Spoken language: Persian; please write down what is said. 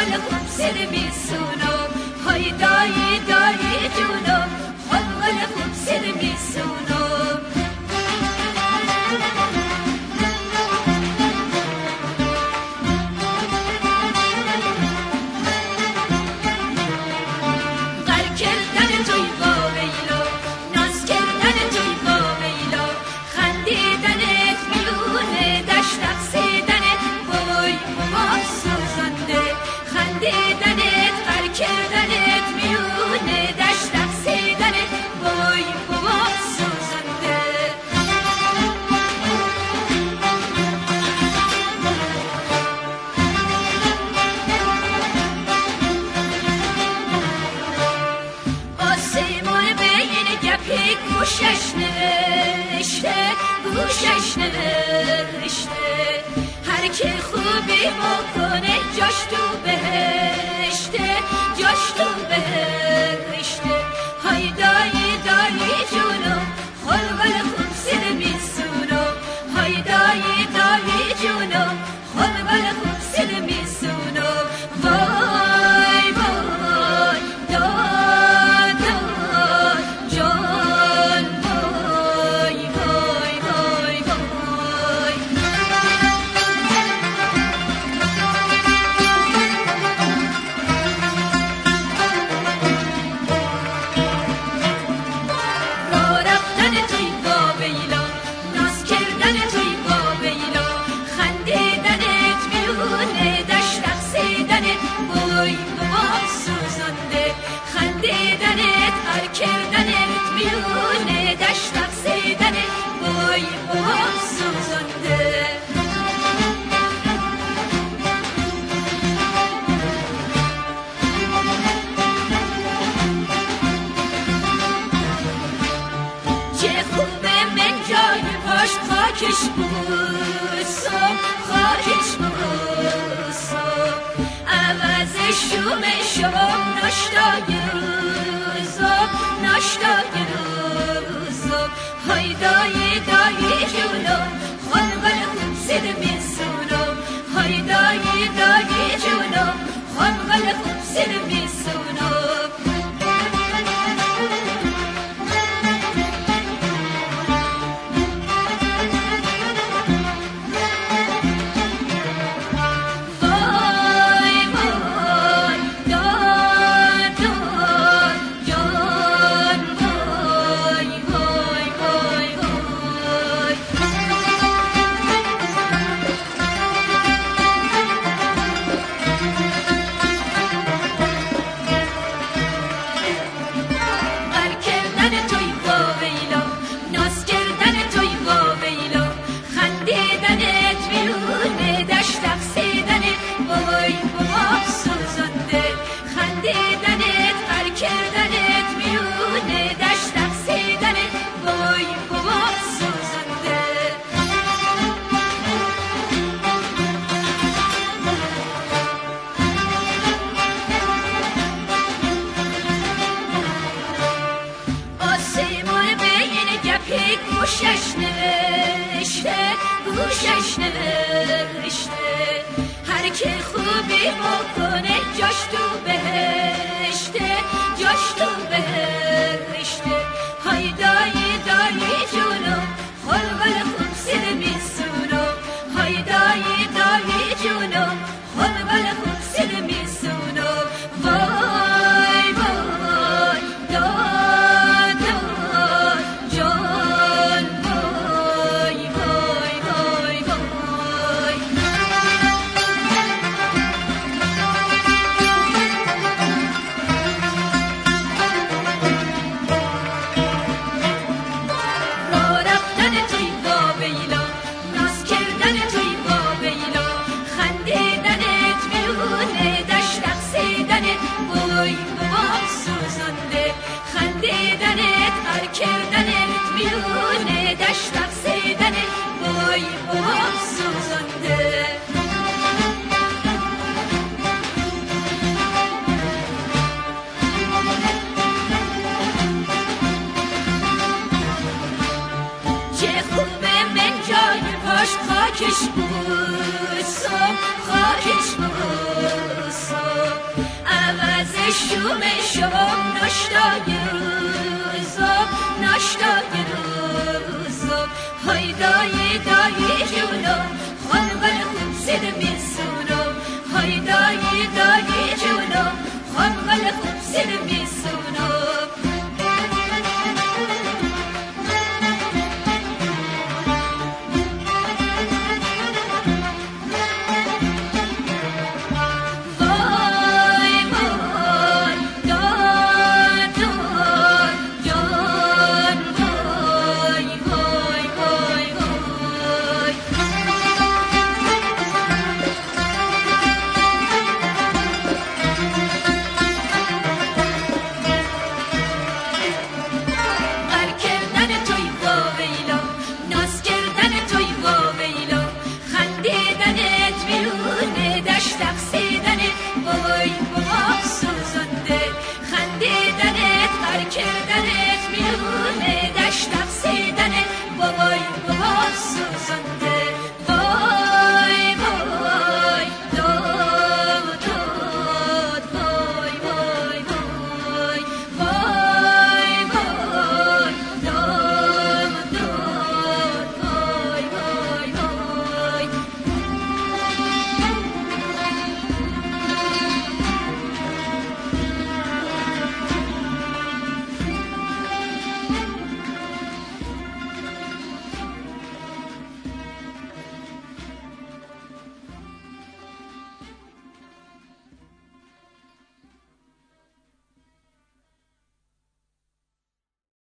حالم سر بی های دایی دایی بکنه جاش تو بهشته جاش تو بهشته. های دایی دایی جونو خلول خمسه میسونو های دایی دایی جونو خلول خمسه وای بوم سوزنده چه خوبه من جای پاش خاکش بوسا خاکش بوسا عوض شوم شام نشتای روزا نشتای روزا های دایی جونم جشن برشته هر کی خوبی بکنه جاش تو بهشته دیدنت هر کردنت میونه دشت افسیدنت وای بابام سوزنده چه خوبه من جای پاش خاکش بود خاکش بود صبح عوض شوم شوم نشتای زاب های دای دای جونم خانقل